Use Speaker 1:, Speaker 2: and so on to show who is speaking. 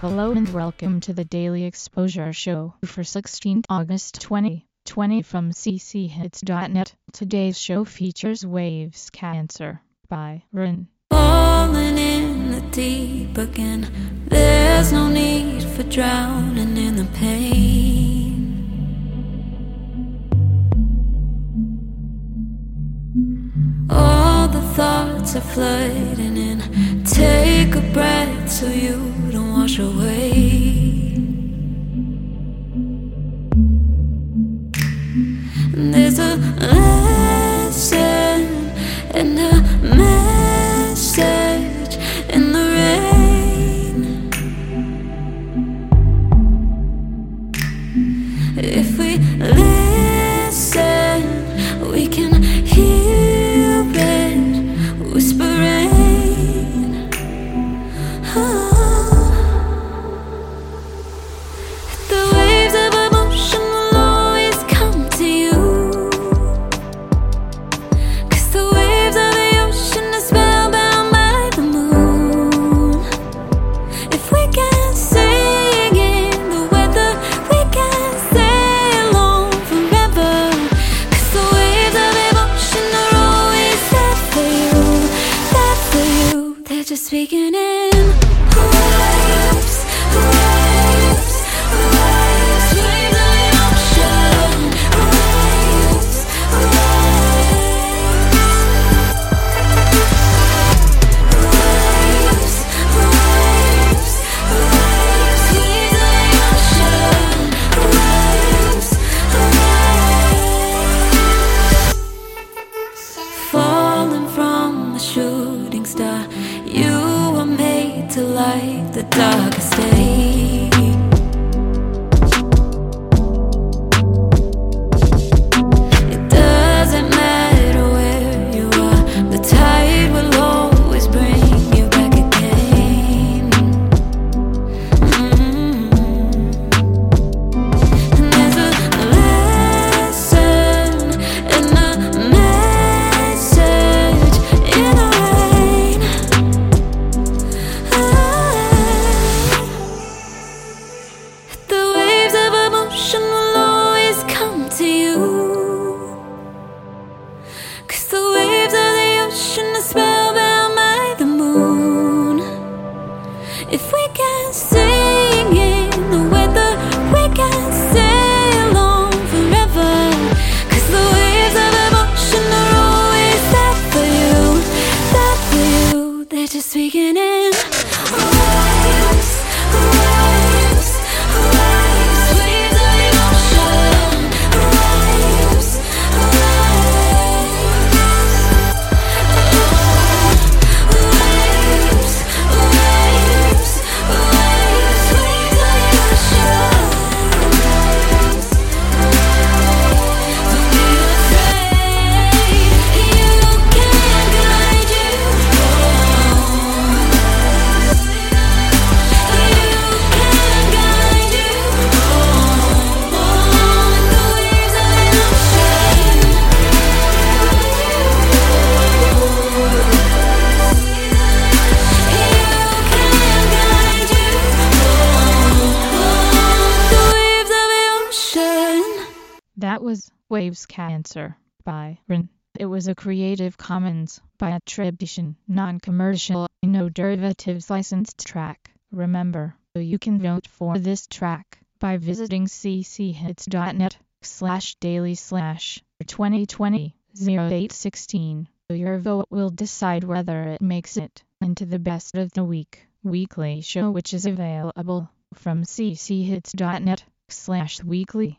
Speaker 1: Hello and welcome to the Daily Exposure Show for 16th August 2020 from cchits.net. Today's show features Waves Cancer by Rin.
Speaker 2: Falling in the deep again. There's no need for drowning in the pain. All the thoughts are flooding in. Take a breath so you wash away. Light the darkest day. Just in
Speaker 1: was Waves Cancer by Rin. It was a Creative Commons by attribution, non-commercial, no derivatives licensed track. Remember, you can vote for this track by visiting cchits.net slash daily slash 2020 0816. Your vote will decide whether it makes it into the best of the week weekly show which is available from cchits.net slash weekly.